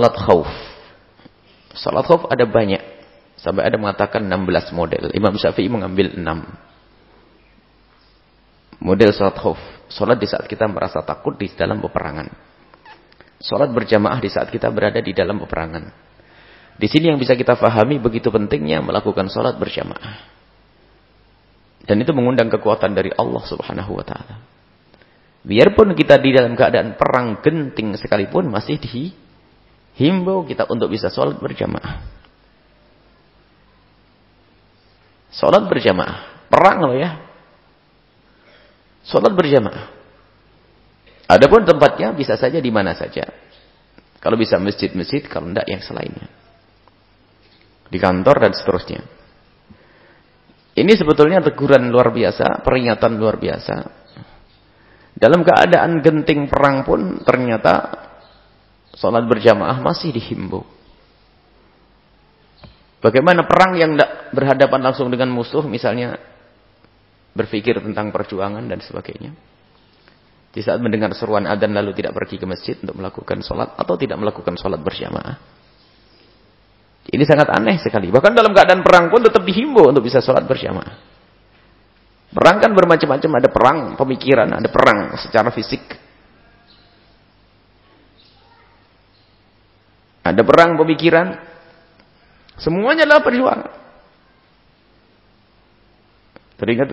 Salat khauf. Salat khauf ada banyak. Sampai ada mengatakan 16 model. Imam Syafi'i mengambil 6. Model salat khauf. Salat di saat kita merasa takut di dalam peperangan. Salat berjamaah di saat kita berada di dalam peperangan. Di sini yang bisa kita fahami begitu pentingnya melakukan salat berjamaah. Dan itu mengundang kekuatan dari Allah Subhanahu wa taala. Biarpun kita di dalam keadaan perang genting sekalipun masih dihimbau kita untuk bisa sholat berjamaah. Sholat berjamaah. Perang loh ya. Sholat berjamaah. Adapun tempatnya bisa saja di mana saja. Kalau bisa masjid-masjid, kalau tidak yang selainnya. Di kantor dan seterusnya. Ini sebetulnya teguran luar biasa, peringatan luar biasa dalam keadaan genting perang pun ternyata sholat berjamaah masih dihimbau. Bagaimana perang yang tidak berhadapan langsung dengan musuh, misalnya berpikir tentang perjuangan dan sebagainya. Di saat mendengar seruan adzan lalu tidak pergi ke masjid untuk melakukan sholat atau tidak melakukan sholat berjamaah. Ini sangat aneh sekali. Bahkan dalam keadaan perang pun tetap dihimbau untuk bisa sholat berjamaah. Perang kan bermacam-macam, ada perang pemikiran, ada perang secara fisik. Ada perang pemikiran. Semuanya adalah perjuangan. Teringat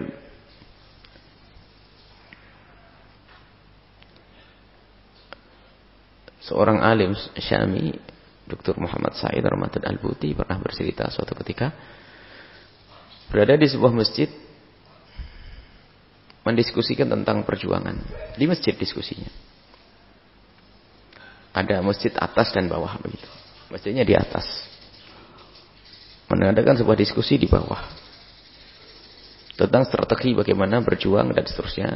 seorang alim Syami, Dr. Muhammad Said Ramadan Al-Buti pernah bercerita suatu ketika berada di sebuah masjid mendiskusikan tentang perjuangan. Di masjid diskusinya. Ada masjid atas dan bawah begitu. Masjidnya di atas. Mengadakan sebuah diskusi di bawah. Tentang strategi bagaimana berjuang dan seterusnya.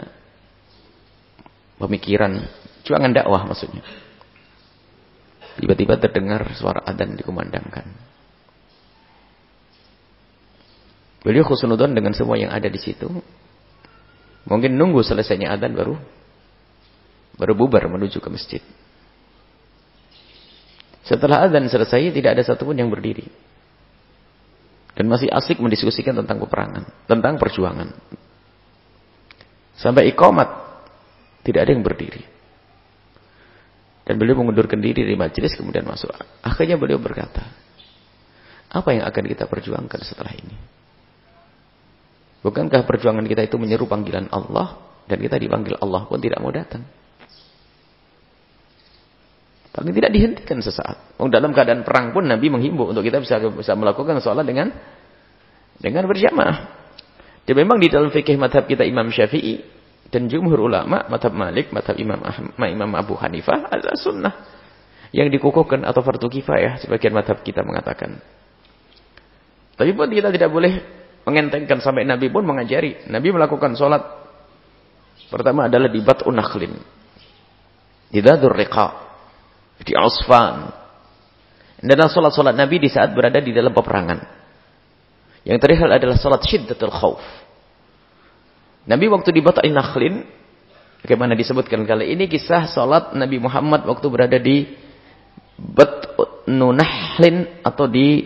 Pemikiran. Juangan dakwah maksudnya. Tiba-tiba terdengar suara adan dikumandangkan. Beliau khusnudon dengan semua yang ada di situ. Mungkin nunggu selesainya adzan baru baru bubar menuju ke masjid. Setelah adzan selesai tidak ada satupun yang berdiri. Dan masih asik mendiskusikan tentang peperangan, tentang perjuangan. Sampai ikomat tidak ada yang berdiri. Dan beliau mengundurkan diri dari majelis kemudian masuk. Akhirnya beliau berkata, apa yang akan kita perjuangkan setelah ini? Bukankah perjuangan kita itu menyeru panggilan Allah dan kita dipanggil Allah pun tidak mau datang? Paling tidak dihentikan sesaat. Oh, dalam keadaan perang pun Nabi menghimbau untuk kita bisa bisa melakukan sholat dengan dengan berjamaah. Dan memang di dalam fikih madhab kita Imam Syafi'i dan jumhur ulama, madhab Malik, madhab Imam Ahmad, Imam Abu Hanifah adalah sunnah yang dikukuhkan atau fardu kifayah sebagian madhab kita mengatakan. Tapi pun kita tidak boleh mengentengkan sampai Nabi pun mengajari. Nabi melakukan sholat. Pertama adalah di Bat'un Nakhlin. Di Dadur Riqa. Di Asfan. Dan sholat-sholat Nabi di saat berada di dalam peperangan. Yang terakhir adalah sholat syiddatul khawf. Nabi waktu di Bat'un Nakhlin. Bagaimana disebutkan kali ini kisah sholat Nabi Muhammad waktu berada di Bat'un Nakhlin atau di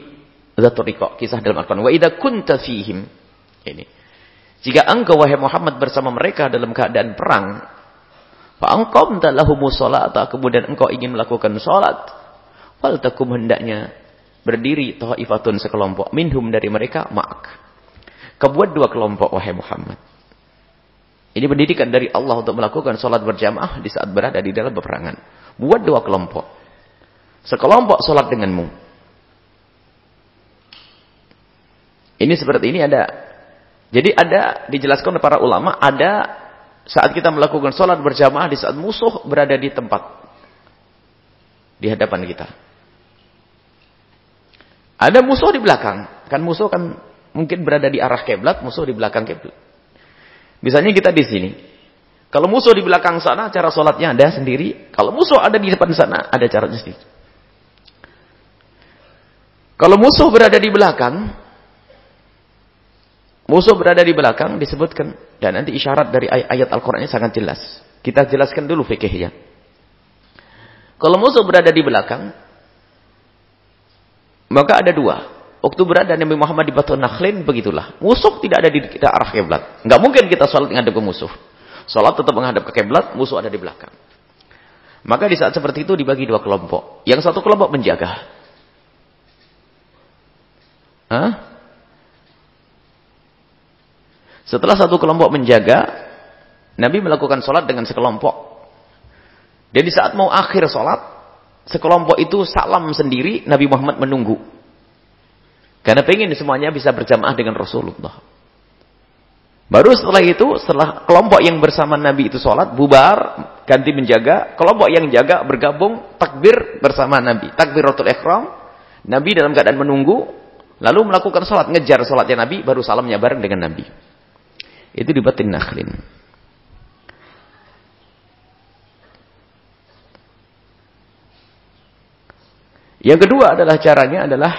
Zatul Riqa, kisah dalam Al-Quran. Wa idha kunta fihim. Ini. Jika engkau wahai Muhammad bersama mereka dalam keadaan perang, fa aqamta lahumus salata, kemudian engkau ingin melakukan salat, fal takum hendaknya berdiri ta'ifatun sekelompok minhum dari mereka ma'ak. Kebuat dua kelompok wahai Muhammad. Ini pendidikan dari Allah untuk melakukan salat berjamaah di saat berada di dalam peperangan. Buat dua kelompok. Sekelompok salat denganmu. Ini seperti ini ada. Jadi ada dijelaskan oleh para ulama ada saat kita melakukan sholat berjamaah di saat musuh berada di tempat di hadapan kita. Ada musuh di belakang. Kan musuh kan mungkin berada di arah kiblat, musuh di belakang kiblat. Misalnya kita di sini. Kalau musuh di belakang sana, cara sholatnya ada sendiri. Kalau musuh ada di depan sana, ada caranya sendiri. Kalau musuh berada di belakang, Musuh berada di belakang disebutkan dan nanti isyarat dari ayat Al-Qur'annya sangat jelas. Kita jelaskan dulu fikihnya. Kalau musuh berada di belakang, Maka ada dua. Waktu berada Nabi Muhammad di Batu Nakhlin, begitulah. Musuh tidak ada di kita arah kiblat. Enggak mungkin kita sholat menghadap ke musuh. Sholat tetap menghadap ke kiblat, musuh ada di belakang. Maka di saat seperti itu dibagi dua kelompok. Yang satu kelompok menjaga. Hah? Setelah satu kelompok menjaga, Nabi melakukan sholat dengan sekelompok. Dan di saat mau akhir sholat, sekelompok itu salam sendiri, Nabi Muhammad menunggu. Karena pengen semuanya bisa berjamaah dengan Rasulullah. Baru setelah itu, setelah kelompok yang bersama Nabi itu sholat, bubar, ganti menjaga. Kelompok yang jaga bergabung, takbir bersama Nabi. Takbiratul ikhram. Nabi dalam keadaan menunggu, lalu melakukan sholat, ngejar sholatnya Nabi, baru salamnya bareng dengan Nabi. Itu di batin nakhlin. Yang kedua adalah caranya adalah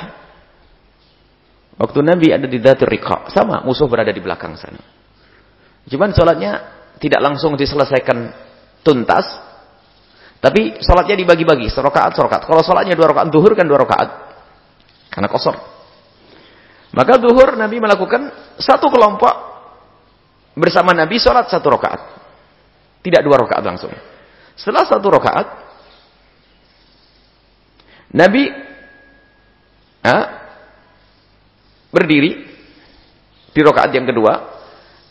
waktu Nabi ada di Datul Riqa, sama musuh berada di belakang sana. Cuman sholatnya tidak langsung diselesaikan tuntas, tapi sholatnya dibagi-bagi, serokaat, serokaat. Kalau sholatnya dua rakaat duhur kan dua rakaat, karena kosong. Maka duhur Nabi melakukan satu kelompok bersama Nabi sholat satu rakaat. Tidak dua rakaat langsung. Setelah satu rakaat, Nabi ha, berdiri di rakaat yang kedua.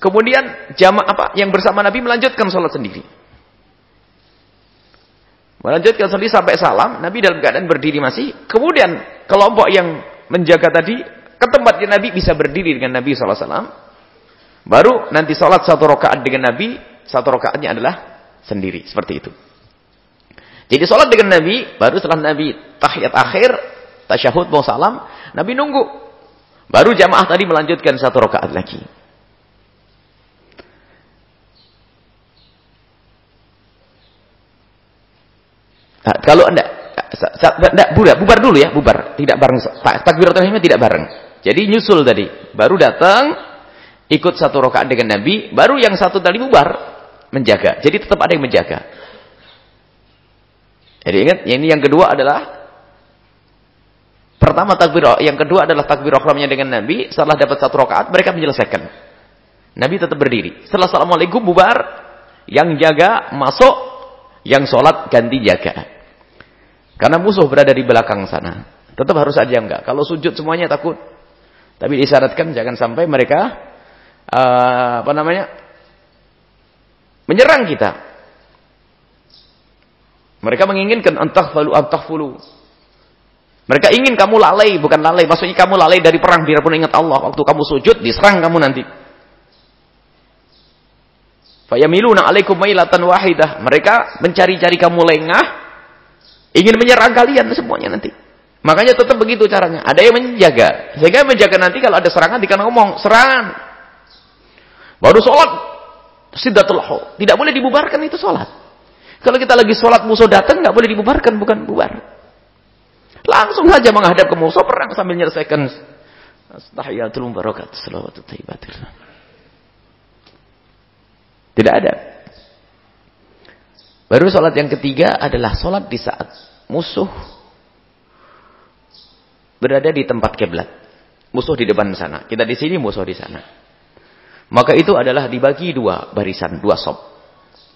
Kemudian jamaah apa yang bersama Nabi melanjutkan sholat sendiri. Melanjutkan sendiri sampai salam. Nabi dalam keadaan berdiri masih. Kemudian kelompok yang menjaga tadi ke tempatnya Nabi bisa berdiri dengan Nabi SAW Baru nanti sholat satu rakaat dengan Nabi, satu rakaatnya adalah sendiri. Seperti itu. Jadi sholat dengan Nabi, baru setelah Nabi tahiyat akhir, tasyahud mau salam, Nabi nunggu. Baru jamaah tadi melanjutkan satu rakaat lagi. Nah, kalau anda, enggak, bubar, bubar dulu ya, bubar. Tidak bareng, takbiratul tidak bareng. Jadi nyusul tadi. Baru datang, ikut satu rakaat dengan Nabi, baru yang satu tadi bubar menjaga. Jadi tetap ada yang menjaga. Jadi ingat, ini yang kedua adalah pertama takbir, yang kedua adalah takbir akramnya dengan Nabi. Setelah dapat satu rakaat, mereka menyelesaikan. Nabi tetap berdiri. Setelah assalamualaikum bubar, yang jaga masuk, yang sholat ganti jaga. Karena musuh berada di belakang sana. Tetap harus aja enggak. Kalau sujud semuanya takut. Tapi disyaratkan jangan sampai mereka uh, apa namanya? menyerang kita. Mereka menginginkan antahfalu antahfulu. Mereka ingin kamu lalai, bukan lalai. Maksudnya kamu lalai dari perang biarpun ingat Allah. Waktu kamu sujud, diserang kamu nanti. Fayamiluna alaikum mailatan wahidah. Mereka mencari-cari kamu lengah. Ingin menyerang kalian semuanya nanti. Makanya tetap begitu caranya. Ada yang menjaga. Sehingga menjaga nanti kalau ada serangan, dikana ngomong, serangan. Baru sholat. Sidatul Tidak boleh dibubarkan itu sholat. Kalau kita lagi sholat musuh datang, nggak boleh dibubarkan, bukan bubar. Langsung saja menghadap ke musuh, perang sambil menyelesaikan Astahiyatul barakat, salawatu tayyibatir. Tidak ada. Baru sholat yang ketiga adalah sholat di saat musuh berada di tempat kiblat. Musuh di depan sana. Kita di sini, musuh di sana. Maka itu adalah dibagi dua barisan, dua sop.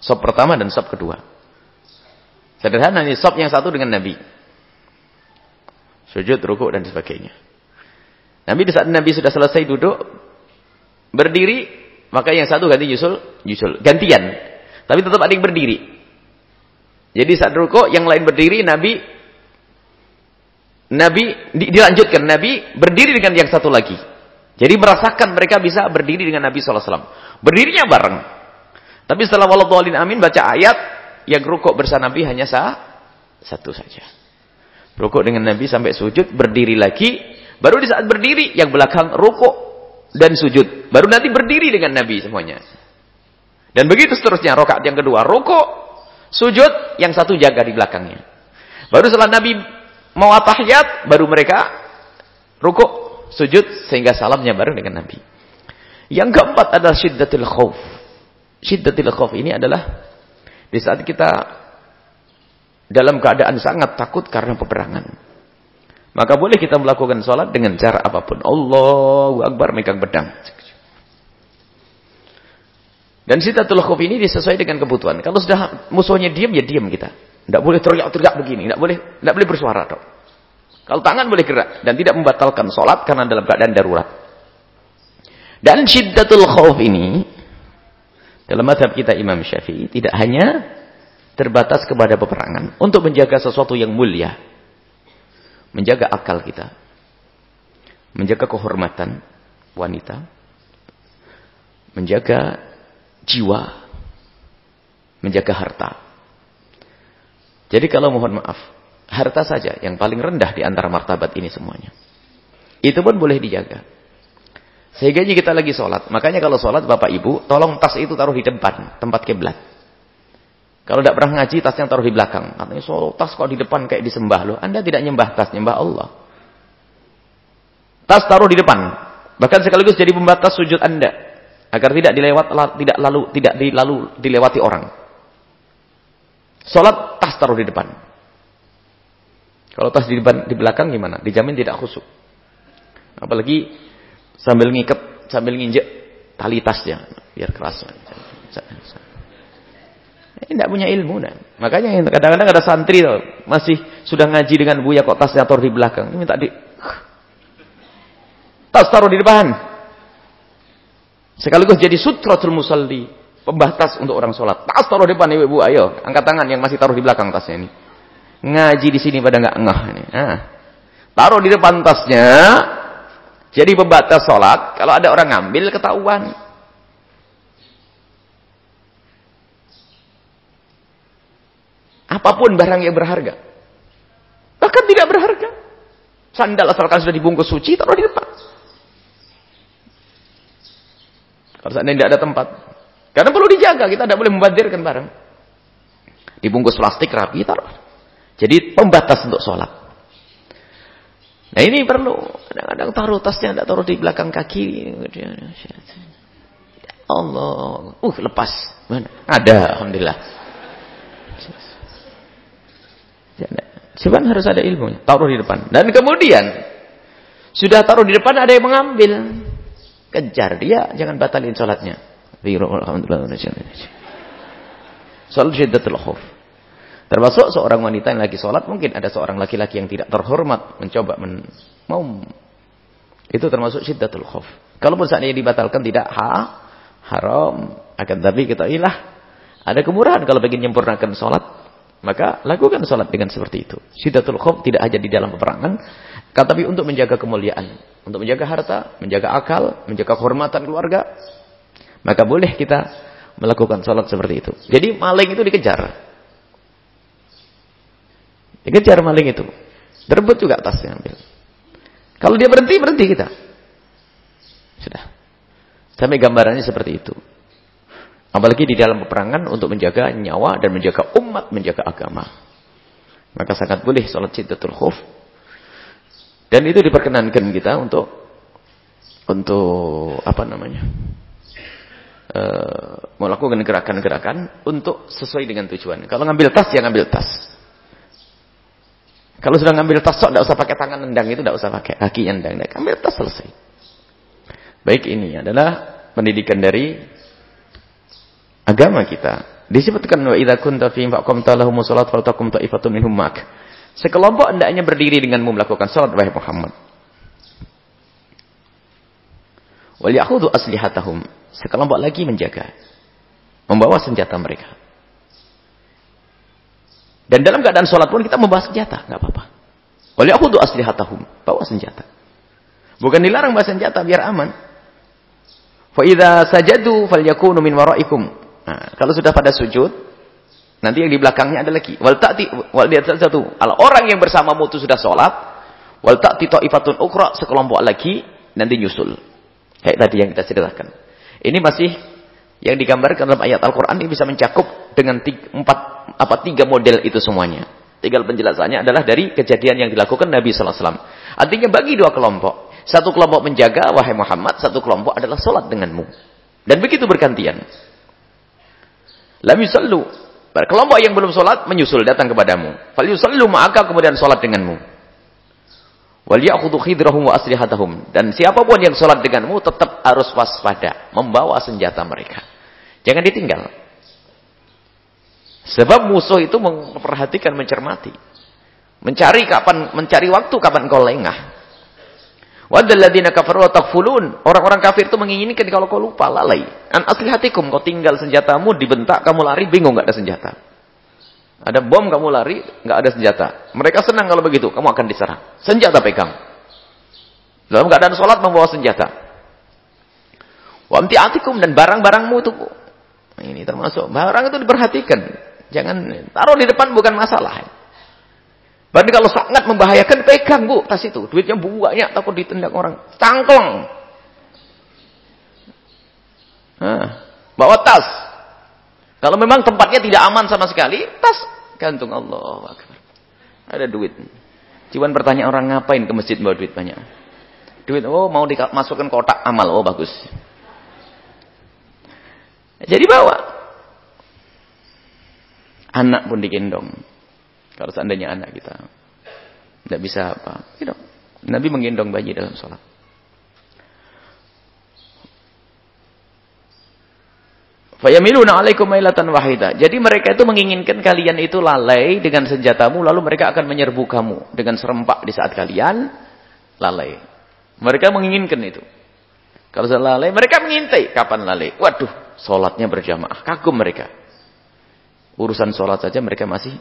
Sop pertama dan sop kedua. Sederhana ini sop yang satu dengan Nabi. Sujud, rukuk dan sebagainya. Nabi di saat Nabi sudah selesai duduk, berdiri, maka yang satu ganti nyusul, nyusul. Gantian. Tapi tetap ada yang berdiri. Jadi saat rukuk, yang lain berdiri, Nabi Nabi dilanjutkan. Nabi berdiri dengan yang satu lagi. Jadi merasakan mereka bisa berdiri dengan Nabi SAW. Berdirinya bareng. Tapi setelah waladhalin amin baca ayat, yang rukuk bersama Nabi hanya sah, satu saja. Rukuk dengan Nabi sampai sujud, berdiri lagi. Baru di saat berdiri, yang belakang rukuk dan sujud. Baru nanti berdiri dengan Nabi semuanya. Dan begitu seterusnya, rokaat yang kedua, rukuk, sujud, yang satu jaga di belakangnya. Baru setelah Nabi mau atahiyat, baru mereka rukuk, sujud sehingga salamnya bareng dengan Nabi. Yang keempat adalah syiddatul khauf. Syiddatul khauf ini adalah di saat kita dalam keadaan sangat takut karena peperangan. Maka boleh kita melakukan sholat dengan cara apa pun. Allahu Akbar megang pedang. Dan sitatul khuf ini disesuaikan dengan kebutuhan. Kalau sudah musuhnya diam, ya diam kita. Tidak boleh teriak-teriak begini. Tidak boleh, tidak boleh bersuara. Dok. Kalau tangan boleh gerak. Dan tidak membatalkan sholat karena dalam keadaan darurat. Dan syiddatul khawf ini, dalam madhab kita Imam Syafi'i, tidak hanya terbatas kepada peperangan. Untuk menjaga sesuatu yang mulia menjaga akal kita, menjaga kehormatan wanita, menjaga jiwa, menjaga harta. Jadi kalau mohon maaf, harta saja yang paling rendah di antara martabat ini semuanya. Itu pun boleh dijaga. Sehingga kita lagi sholat. Makanya kalau sholat Bapak Ibu, tolong tas itu taruh di depan, tempat kiblat. Kalau tidak pernah ngaji, tasnya taruh di belakang. Katanya, so, tas kok di depan kayak disembah loh. Anda tidak nyembah tas, nyembah Allah. Tas taruh di depan. Bahkan sekaligus jadi pembatas sujud Anda. Agar tidak dilewat, tidak lalu, tidak dilalu, dilewati orang. Sholat, tas taruh di depan. Kalau tas di di belakang gimana? Dijamin tidak khusyuk. Apalagi sambil ngikat, sambil nginjek tali tasnya. Biar keras. Ini tidak punya ilmu. Nah. Makanya kadang-kadang ada santri tuh, masih sudah ngaji dengan buya kok tasnya taruh di belakang. Ini minta tas taruh di depan. Sekaligus jadi sutratul musalli, pembatas untuk orang sholat. Tas taruh di depan ibu-ibu, ayo angkat tangan yang masih taruh di belakang tasnya ini. Ngaji di sini pada nggak ngah ini. Nah, taruh di depan tasnya, jadi pembatas sholat. Kalau ada orang ngambil ketahuan. Apa pun barang yang berharga. Bahkan tidak berharga. Sandal asalkan sudah dibungkus suci, taruh di depan. Kalau seandainya tidak ada tempat. Karena perlu dijaga, kita tidak boleh membadirkan barang. Dibungkus plastik rapi, taruh. Jadi pembatas untuk sholat. Nah ini perlu. Kadang-kadang taruh tasnya, tidak taruh di belakang kaki. Allah. Uh, lepas. Mana? Ada, Alhamdulillah. Cuman harus ada ilmunya. Taruh di depan. Dan kemudian, sudah taruh di depan ada yang mengambil. Kejar dia, jangan batalin sholatnya. Sholat syiddatul khuf. Termasuk seorang wanita yang lagi sholat, mungkin ada seorang laki-laki yang tidak terhormat, mencoba men mau itu termasuk syiddatul khuf. Kalaupun saatnya dibatalkan tidak ha, haram, akan tapi kita ilah ada kemurahan kalau ingin menyempurnakan sholat maka lakukan sholat dengan seperti itu. Sidatul khuf tidak hanya di dalam peperangan, tapi untuk menjaga kemuliaan, untuk menjaga harta, menjaga akal, menjaga kehormatan keluarga. Maka boleh kita melakukan sholat seperti itu. Jadi maling itu dikejar. Dikejar maling itu. Berebut juga tasnya ambil. Kalau dia berhenti, berhenti kita. Sudah. Sampai gambarannya seperti itu. Apalagi di dalam peperangan untuk menjaga nyawa dan menjaga umat, menjaga agama. Maka sangat boleh salat cintatul khuf. Dan itu diperkenankan kita untuk untuk apa namanya? Uh, melakukan gerakan-gerakan untuk sesuai dengan tujuan. Kalau ngambil tas, ya ngambil tas. Kalau sudah ngambil tas, sok tidak usah pakai tangan nendang itu, tidak usah pakai kaki nendang. Ambil tas selesai. Baik ini adalah pendidikan dari agama kita. Disebutkan wa idza kunta fihim faqamta lahum shalat faltaqum ta'ifatun minhum mak. Sekelompok hendaknya berdiri denganmu melakukan salat wahai Muhammad. Wal ya'khudhu aslihatahum. Sekelompok lagi menjaga. Membawa senjata mereka. Dan dalam keadaan sholat pun kita membawa senjata. nggak apa-apa. Wal ya'khudhu aslihatahum. Bawa senjata. Bukan dilarang bawa senjata biar aman. Fa idza sajadu falyakunu min waraikum. Nah, kalau sudah pada sujud, nanti yang di belakangnya ada lagi. Wal ta'ti wal satu. Kalau orang yang bersamamu itu sudah sholat, wal ta'ti ta'ifatun ukra sekelompok lagi nanti nyusul. Kayak tadi yang kita ceritakan. Ini masih yang digambarkan dalam ayat Al-Qur'an ini bisa mencakup dengan tiga, empat apa tiga model itu semuanya. Tinggal penjelasannya adalah dari kejadian yang dilakukan Nabi sallallahu alaihi wasallam. Artinya bagi dua kelompok. Satu kelompok menjaga wahai Muhammad, satu kelompok adalah sholat denganmu. Dan begitu bergantian. Lam yusallu. Kelompok yang belum sholat menyusul datang kepadamu. Fal yusallu ma'aka kemudian sholat denganmu. Wal ya'khudhu khidrahum wa aslihatahum. Dan siapa pun yang sholat denganmu tetap harus waspada. Membawa senjata mereka. Jangan ditinggal. Sebab musuh itu memperhatikan, mencermati. Mencari kapan, mencari waktu kapan kau lengah. Wadalladzina kafaru takfulun. Orang-orang kafir itu menginginkan kalau kau lupa, lalai. An aslihatikum, kau tinggal senjatamu, dibentak, kamu lari, bingung gak ada senjata. Ada bom kamu lari, nggak ada senjata. Mereka senang kalau begitu, kamu akan diserang. Senjata pegang. Dalam keadaan sholat membawa senjata. Wamti atikum dan barang-barangmu itu. Nah, ini termasuk barang itu diperhatikan. Jangan taruh di depan bukan masalah. Berarti kalau sangat membahayakan pegang bu tas itu. Duitnya banyak takut ditendang orang. Tangklong. Nah, bawa tas. Kalau memang tempatnya tidak aman sama sekali, tas gantung Allah. Ada duit. Cuman pertanyaan orang ngapain ke masjid bawa duit banyak? Duit, oh mau dimasukkan kotak amal, oh bagus. Jadi bawa. Anak pun digendong. Kalau seandainya anak kita. Tidak bisa apa. Gitu. Nabi menggendong bayi dalam sholat. Fayamiluna alaikum mailatan wahida. Jadi mereka itu menginginkan kalian itu lalai dengan senjatamu lalu mereka akan menyerbu kamu dengan serempak di saat kalian lalai. Mereka menginginkan itu. Kalau saya lalai, mereka mengintai kapan lalai. Waduh, solatnya berjamaah. Kagum mereka. Urusan solat saja mereka masih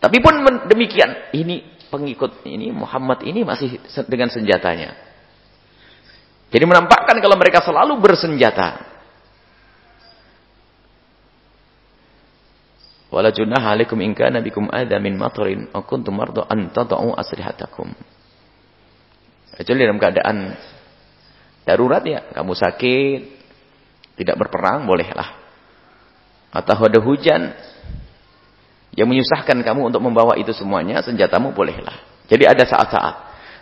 Tapi pun demikian, ini pengikut ini Muhammad ini masih dengan senjatanya. Jadi menampakkan kalau mereka selalu bersenjata, Wala junaha alaikum in kana bikum min aw kuntum an tad'u aslihatakum. Kecuali dalam keadaan darurat ya, kamu sakit, tidak berperang bolehlah. Atau ada hujan yang menyusahkan kamu untuk membawa itu semuanya, senjatamu bolehlah. Jadi ada saat-saat.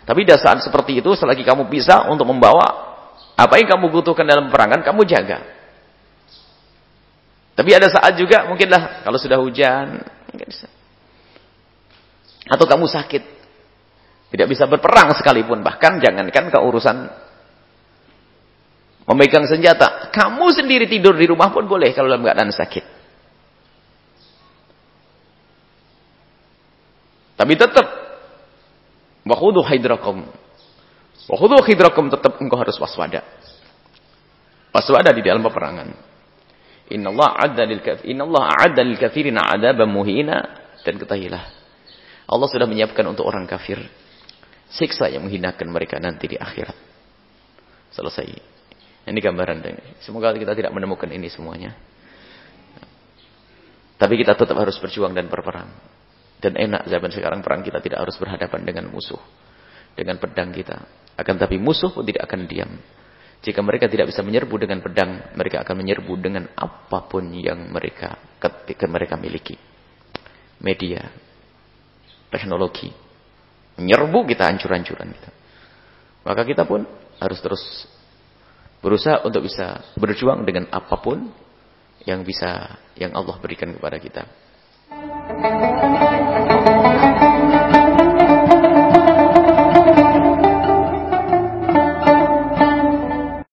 Tapi ada saat seperti itu selagi kamu bisa untuk membawa apa yang kamu butuhkan dalam perangan, kamu jaga. Tapi ada saat juga mungkinlah kalau sudah hujan, atau kamu sakit, tidak bisa berperang sekalipun, bahkan jangankan keurusan memegang senjata, kamu sendiri tidur di rumah pun boleh kalau dalam keadaan sakit. Tapi tetap wahudu hidrakum. Wahudu hidrakum tetap engkau harus waspada. Waspada di dalam peperangan. Innallaha a'adda lil kafir innallaha a'adda lil kafirina 'adaban muhina dan ketahilah Allah sudah menyiapkan untuk orang kafir siksa yang menghinakan mereka nanti di akhirat. Selesai. Ini gambaran Semoga kita tidak menemukan ini semuanya. Tapi kita tetap harus berjuang dan berperang. Dan enak zaman sekarang perang kita tidak harus berhadapan dengan musuh. Dengan pedang kita. Akan tapi musuh pun tidak akan diam. Jika mereka tidak bisa menyerbu dengan pedang, mereka akan menyerbu dengan apa pun yang mereka ketika mereka miliki. Media, teknologi, menyerbu kita hancur-hancuran kita. Maka kita pun harus terus berusaha untuk bisa berjuang dengan apa pun yang bisa yang Allah berikan kepada kita.